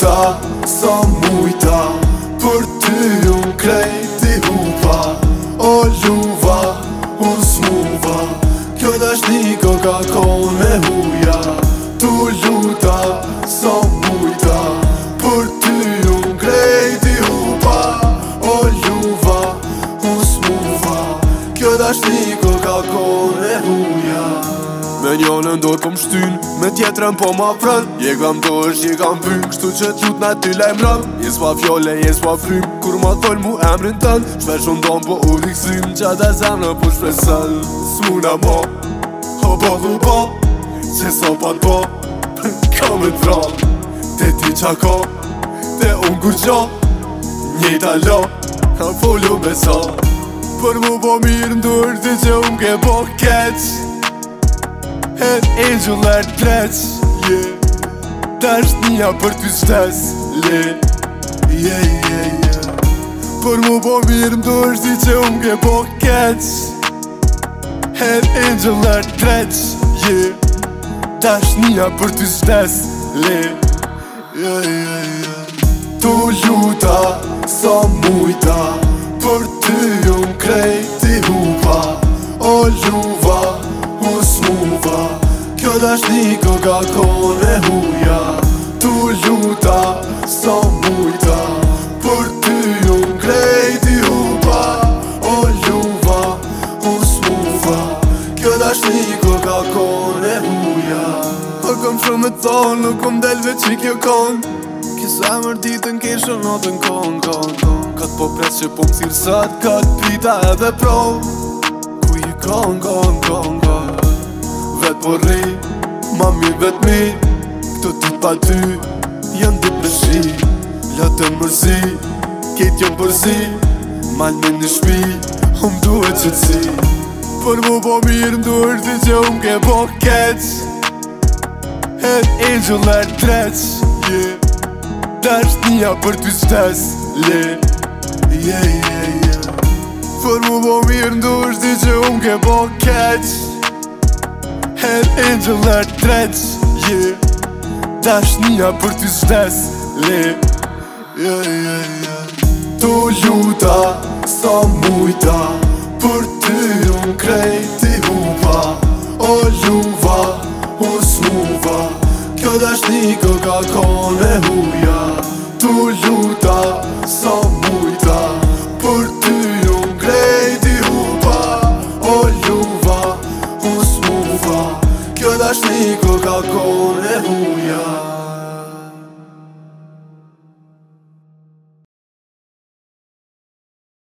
lufta Sa mujta Për ty ju krejti hupa O ljuva Unë smuva Kjo dash një koka kon Me njënë ndoj po mështyn Me tjetërën po ma frën Je kam dosh, je kam vy Kështu që të qut në ty lajmë rën Je s'pa fjole, je s'pa frym Kur ma tholl mu emrin tën Shpe shumë dom po u rikësim Qa të zemrën po shpesën S'muna mo Ho po dhu po Qe s'o pa të po Kam e të rën Te ti qa ka Te unë kur qa Njëta lo Ka folu me sa Për mu po mirë ndurë, Ti që unë ke po keqë Hep angel-lar tres yeah. Tash për ty stes Le yeah, yeah, yeah. Për mu po mirë më dërsh di që unë ke po kec Hep angel-lar tres yeah. Tash për ty stes Le yeah, yeah, yeah. Tu ljuta, Sa mujta Për ty Kjo dashni kjo ka kone huja Tu ljuta sa mujta Për ty ju mkrejti hupa O ljuva u smuva Kjo dashni kjo ka kone huja Për kom shumë e thonë nuk kom delve që kjo konë Kisa mër ditën kishën notën konë konë konë Katë po presë që po më thirësat Katë pita edhe pro Ku i konë konë konë konë me kërri Ma mi vetë mi Këtu ti pa ty Jënë di përshri Lëtë e mërzi Këtë jënë përzi Malë me në shpi Hëmë duhet që të si Për mu po mirë më duhet të që më ke po keq Hët angel e treq Dërsh nja për ty shtes Le Yeah, yeah, yeah Për mu po mirë më duhet të që më ke po keq Her angelar drejtës yeah. Dash nija për ty zhdes Le yeah, yeah, yeah. Tu ljuta Sa mujta Për ty unë t'i huva O ljuva U smuva Kjo dash një ka kone huja Tu ljuta